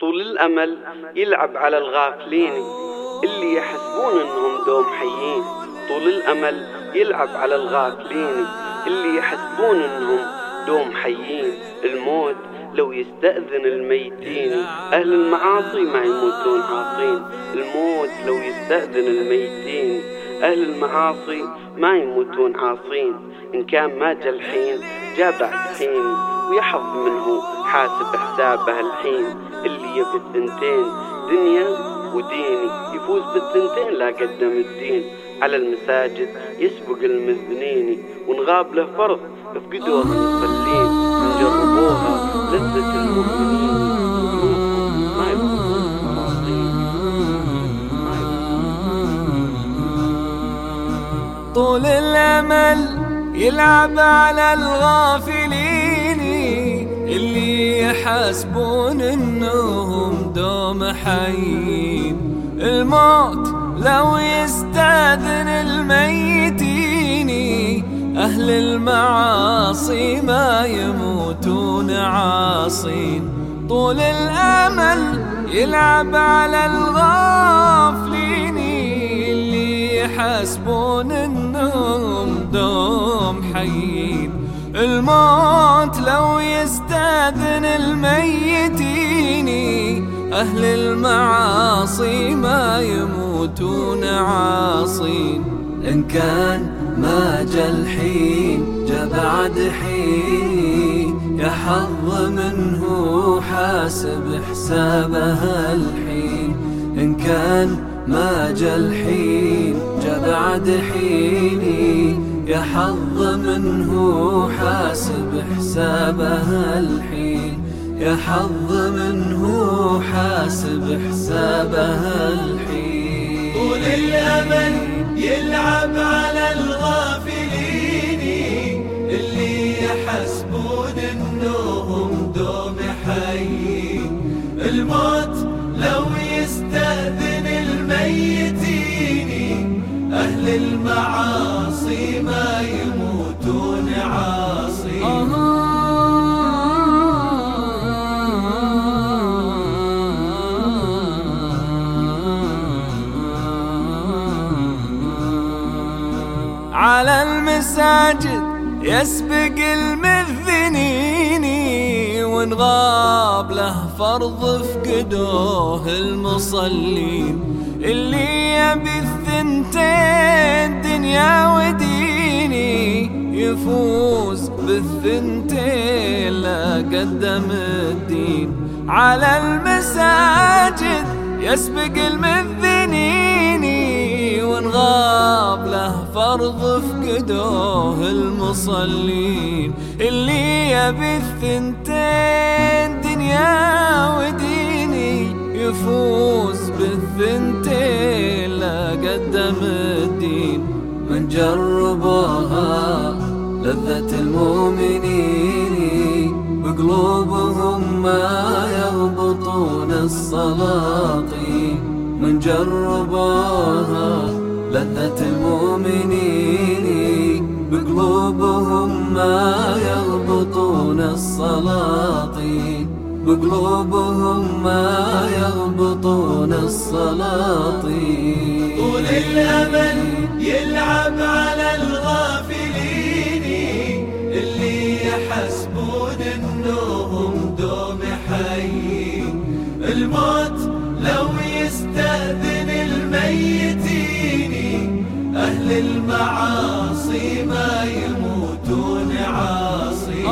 طول الأمل يلعب على الغافلين اللي يحسبون إنهم دوم حيين. طول الأمل يلعب على الغافلين اللي يحسبون إنهم دوم حيين. الموت لو يستأذن الميتين أهل المعاصي ما يموتون عاصين. الموت لو يستأذن الميتين أهل المعاصي ما يموتون عاصين. إن كان ما جا الحين جا بعد حين ويحظ منه حاسب حسابه الحين. اللي يبي الثنتين دنيا وديني يفوز بالثنتين لا قدم الدين. على المساجد يسبق المذنين ونغاب له فرض يفقدوها المصلين. نجربوها لذة المؤمنين. طول الأمل يلعب على الغافلين اللي يحسبون إنهم دوم حيين. الموت لو يستأذن الميتين أهل المعاصي ما يموتون عاصين. طول الأمل يلعب على الغافلين اللي يحسبون إنهم دوم حيين الموت لو يستاذن الميتين أهل المعاصي ما يموتون عاصين. إن كان ما جا الحين جا بعد حين يا حظ منه حاسب حسابها الحين. إن كان ما جا الحين جا بعد حين يا حظ منه حاسب حسابها الحين. يا حظ منه حاسب حسابها الحين. طول الأمل يلعب على الغافلين. اللي يحسبون إنهم دوم حيين. الموت على المساجد يسبق المذنين ونغاب له فرض فقدوه المصلين. اللي يبي الثنتين دنيا وديني يفوز بالثنتين لا قدم الدين. على المساجد يسبق المذنين فرض فقدوه المصلين. اللي يبي الثنتين دنيا وديني يفوز بالثنتين. لا قدم الدين من جربوها لذة المؤمنين. بقلوبهم ما يربطون السلاطين. من جربوها لذة المؤمنين بقلوبهم ما يربطون السلاطين بقلوبهم ما يربطون السلاطين طول الأمل يلعب على الغافلين. اللي يحسبون إنهم دوم حيين. الموت أهل المعاصي ما يموتون عاصين